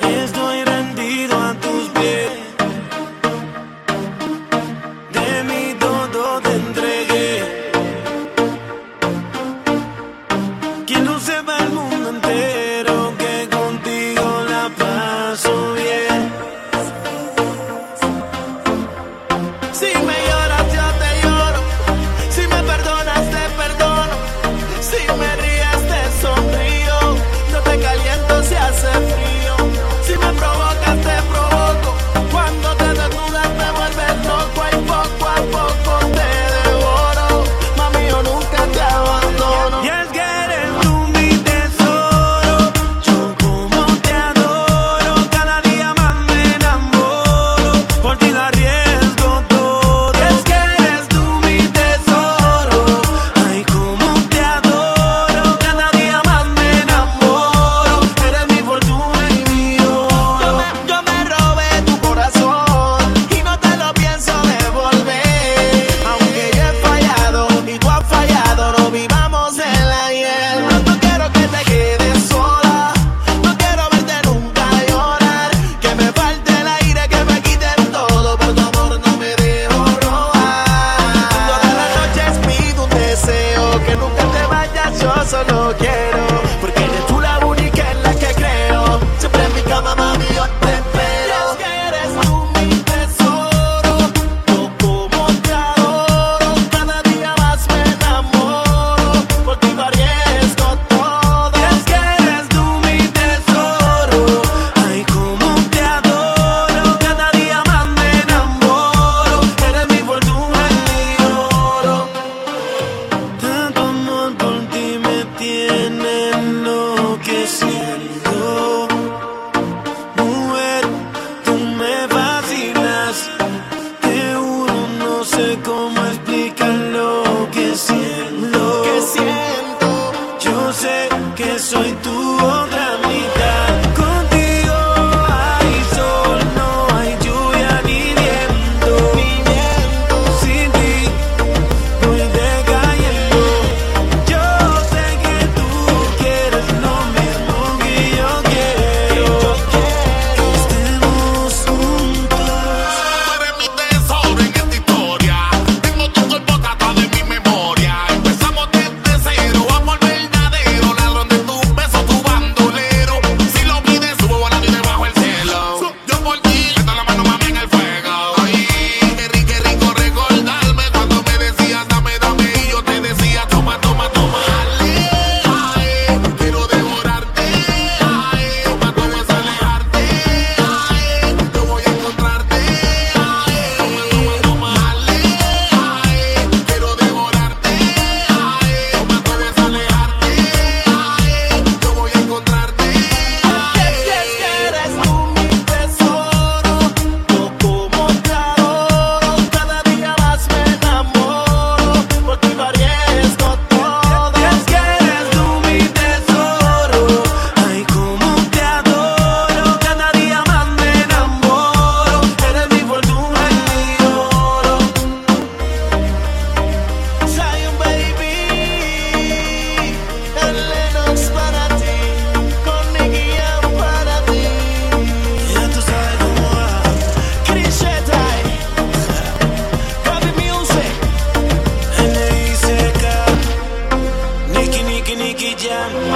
Hands doing so no care. yeah.